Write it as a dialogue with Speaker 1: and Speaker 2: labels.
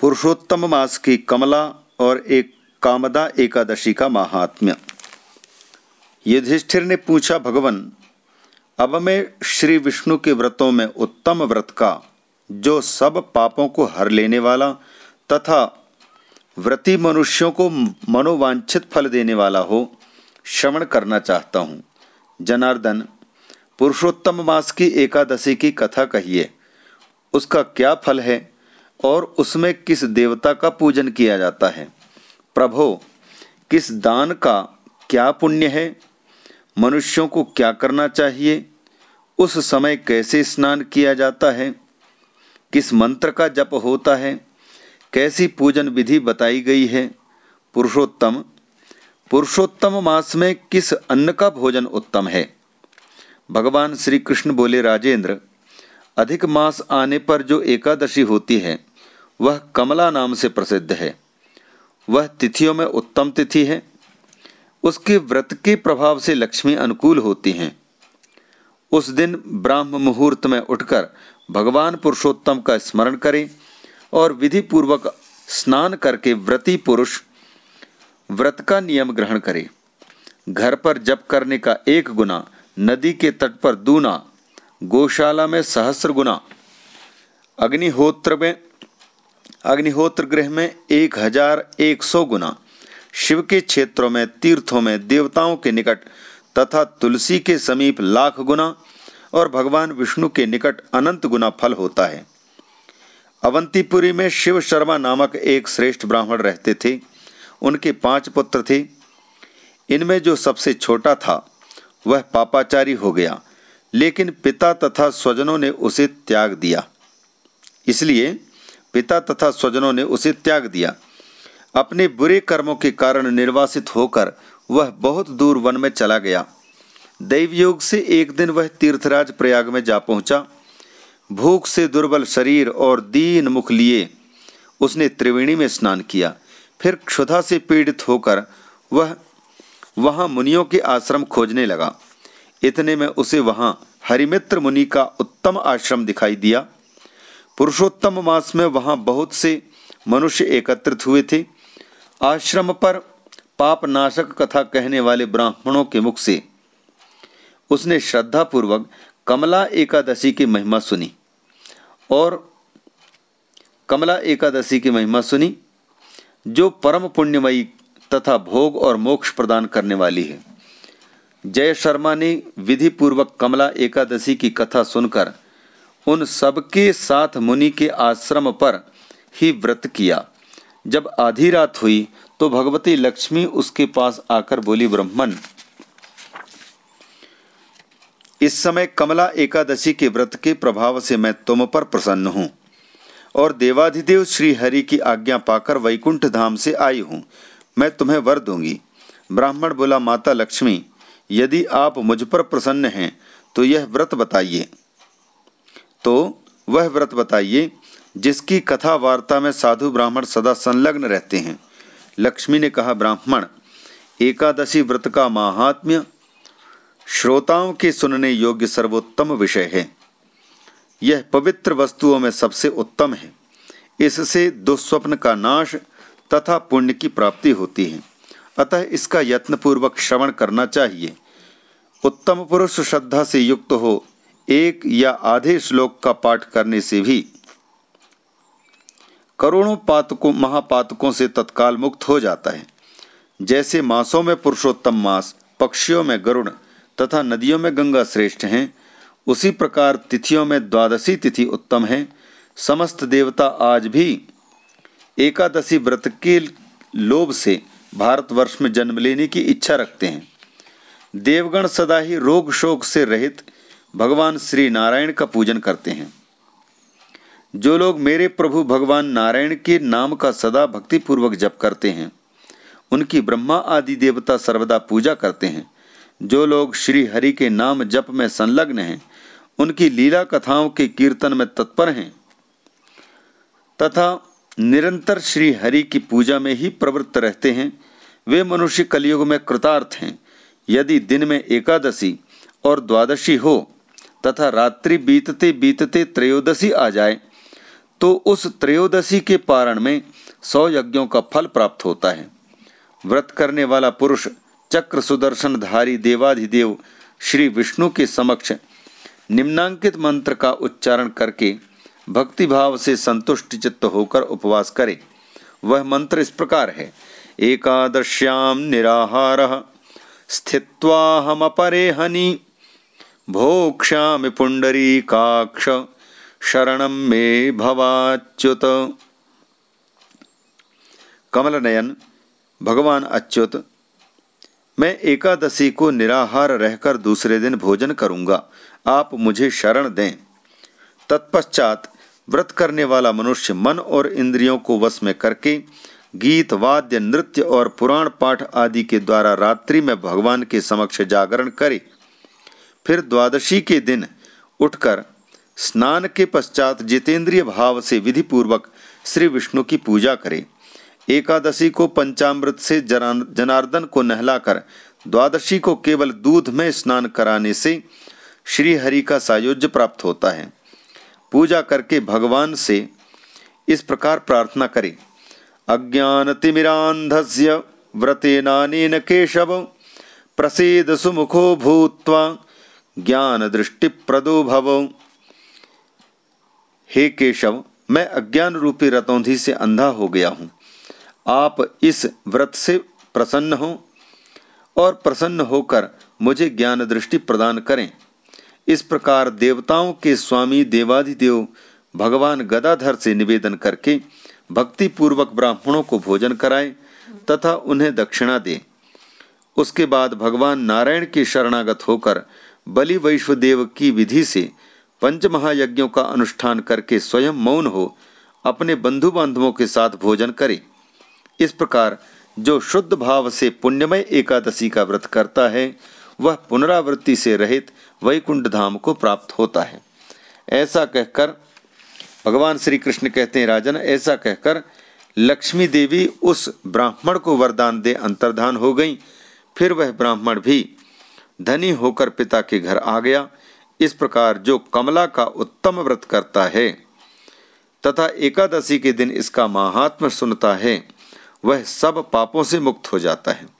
Speaker 1: पुरुषोत्तम मास की कमला और एक कामदा एकादशी का महात्म्य। युधिष्ठिर ने पूछा, भगवान, अब मैं श्री विष्णु के व्रतों में उत्तम व्रत का, जो सब पापों को हर लेने वाला तथा व्रती मनुष्यों को मनोवांछित फल देने वाला हो, श्रवण करना चाहता हूँ। जनार्दन, पुरुषोत्तम मास की एकादशी की कथा कहिए। उसका क्या फल है? और उसमें किस देवता का पूजन किया जाता है? प्रभो, किस दान का क्या पुण्य है? मनुष्यों को क्या करना चाहिए? उस समय कैसे स्नान किया जाता है? किस मंत्र का जप होता है? कैसी पूजन विधि बताई गई है? पुरुषोत्तम पुरुषोत्तम मास में किस अन्न का भोजन उत्तम है? भगवान श्री कृष्ण बोले, राजेंद्र, अधिक मास आने पर जो एकादशी होती है वह कमला नाम से प्रसिद्ध है। वह तिथियों में उत्तम तिथि है। उसके व्रत के प्रभाव से लक्ष्मी अनुकूल होती हैं। उस दिन ब्राह्म मुहूर्त में उठकर भगवान पुरुषोत्तम का स्मरण करें और विधि पूर्वक स्नान करके व्रती पुरुष व्रत का नियम ग्रहण करे। घर पर जप करने का एक गुना, नदी के तट पर दूना, गौशाला में सहस्र गुना, अग्निहोत्र में अग्निहोत्र गृह में एक हज़ार एक सौ गुना, शिव के क्षेत्रों में, तीर्थों में, देवताओं के निकट तथा तुलसी के समीप लाख गुना और भगवान विष्णु के निकट अनंत गुना फल होता है। अवंतीपुरी में शिव शर्मा नामक एक श्रेष्ठ ब्राह्मण रहते थे। उनके पाँच पुत्र थे। इनमें जो सबसे छोटा था, वह पापाचारी हो गया, लेकिन पिता तथा स्वजनों ने उसे त्याग दिया। इसलिए पिता तथा स्वजनों ने उसे त्याग दिया। अपने बुरे कर्मों के कारण निर्वासित होकर वह बहुत दूर वन में चला गया। दैवयोग से एक दिन वह तीर्थराज प्रयाग में जा पहुँचा। भूख से दुर्बल शरीर और दीन मुख लिए उसने त्रिवेणी में स्नान किया। फिर क्षुधा से पीड़ित होकर वह वहाँ मुनियों के आश्रम खोजने लगा। इतने में उसे वहाँ हरिमित्र मुनि का उत्तम आश्रम दिखाई दिया। पुरुषोत्तम मास में वहाँ बहुत से मनुष्य एकत्रित हुए थे। आश्रम पर पाप नाशक कथा कहने वाले ब्राह्मणों के मुख से उसने श्रद्धापूर्वक कमला एकादशी की महिमा सुनी और कमला एकादशी की महिमा सुनी, जो परम पुण्यमयी तथा भोग और मोक्ष प्रदान करने वाली है। जय शर्मा ने विधि पूर्वक कमला एकादशी की कथा सुनकर उन सबके साथ मुनि के आश्रम पर ही व्रत किया। जब आधी रात हुई तो भगवती लक्ष्मी उसके पास आकर बोली, ब्रह्मन, इस समय कमला एकादशी के व्रत के प्रभाव से मैं तुम पर प्रसन्न हूँ और देवाधिदेव श्री हरि की आज्ञा पाकर वैकुंठ धाम से आई हूँ। मैं तुम्हें वर दूँगी। ब्राह्मण बोला, माता लक्ष्मी, यदि आप मुझ पर प्रसन्न हैं तो यह व्रत बताइए। तो वह व्रत बताइए, जिसकी कथा वार्ता में साधु ब्राह्मण सदा संलग्न रहते हैं। लक्ष्मी ने कहा, ब्राह्मण, एकादशी व्रत का महात्म्य श्रोताओं के सुनने योग्य सर्वोत्तम विषय है। यह पवित्र वस्तुओं में सबसे उत्तम है। इससे दुस्वप्न का नाश तथा पुण्य की प्राप्ति होती है। अतः इसका यत्नपूर्वक श्रवण करना चाहिए। उत्तम पुरुष श्रद्धा से युक्त हो एक या आधे श्लोक का पाठ करने से भी करोड़ों पातकों महापातकों से तत्काल मुक्त हो जाता है। जैसे मासों में पुरुषोत्तम मास, पक्षियों में गरुण तथा नदियों में गंगा श्रेष्ठ हैं, उसी प्रकार तिथियों में द्वादशी तिथि उत्तम है। समस्त देवता आज भी एकादशी व्रत के लोभ से भारतवर्ष में जन्म लेने की इच्छा रखते हैं। देवगण सदा ही रोग शोक से रहित भगवान श्री नारायण का पूजन करते हैं। जो लोग मेरे प्रभु भगवान नारायण के नाम का सदा भक्तिपूर्वक जप करते हैं, उनकी ब्रह्मा आदि देवता सर्वदा पूजा करते हैं। जो लोग श्री हरि के नाम जप में संलग्न हैं, उनकी लीला कथाओं के कीर्तन में तत्पर हैं। तथा निरंतर श्री हरि की पूजा में ही प्रवृत्त रहते हैं, वे मनुष्य कलयुग में कृतार्थ हैं। यदि दिन में एकादशी और द्वादशी हो तथा रात्रि बीतते बीतते त्रयोदशी आ जाए तो उस त्रयोदशी के पारण में सौ यज्ञों का फल प्राप्त होता है। व्रत करने वाला पुरुष, चक्र सुदर्शन धारी देवाधिदेव श्री विष्णु के समक्ष निम्नांकित मंत्र का उच्चारण करके भक्ति भाव से संतुष्ट चित्त होकर उपवास करे। वह मंत्र इस प्रकार है एकादश्याम निराहार, स्थित्वा हम अपरे हनि। भोक्ष्यामि काक्ष, शरण मे भवाच्युत। कमल नयन भगवान अच्युत, मैं एकादशी को निराहार रहकर दूसरे दिन भोजन करूँगा। आप मुझे शरण दें। तत्पश्चात व्रत करने वाला मनुष्य मन और इंद्रियों को वश में करके गीत, वाद्य, नृत्य और पुराण पाठ आदि के द्वारा रात्रि में भगवान के समक्ष जागरण करे। फिर द्वादशी के दिन उठकर स्नान के पश्चात जितेंद्रिय भाव से विधि पूर्वक श्री विष्णु की पूजा करें। एकादशी को पंचामृत से जनार्दन को नहलाकर द्वादशी को केवल दूध में स्नान कराने से श्री हरि का सायुज्य प्राप्त होता है। पूजा करके भगवान से इस प्रकार प्रार्थना करें। अज्ञान तिमिरांधस्य व्रतेनानेन केशव, प्रसीद सुमुखो भूत्वा ज्ञान दृष्टि प्रदो भव हे केशव, मैं अज्ञान रूपी रतौंधी से अंधा हो गया हूँ। आप इस व्रत से प्रसन्न हो और प्रसन्न होकर मुझे ज्ञान दृष्टि प्रदान करें। इस प्रकार देवताओं के स्वामी देवाधिदेव भगवान गदाधर से निवेदन करके भक्ति पूर्वक ब्राह्मणों को भोजन कराए तथा उन्हें दक्षिणा दे। उसके बाद भगवान नारायण के शरणागत होकर बलि वैश्वदेव की विधि से पंच महायज्ञों का अनुष्ठान करके स्वयं मौन हो, अपने बंधु बांधवों के साथ भोजन करे। इस प्रकार जो शुद्ध भाव से पुण्यमय एकादशी का व्रत करता है, वह पुनरावृत्ति से रहित वैकुंठ धाम को प्राप्त होता है। ऐसा कहकर भगवान श्री कृष्ण कहते हैं, राजन, ऐसा कहकर लक्ष्मी देवी उस ब्राह्मण को वरदान दे अंतर्धान हो गई, फिर वह ब्राह्मण भी धनी होकर पिता के घर आ गया। इस प्रकार जो कमला का उत्तम व्रत करता है, तथा एकादशी के दिन इसका महात्म सुनता है, वह सब पापों से मुक्त हो जाता है।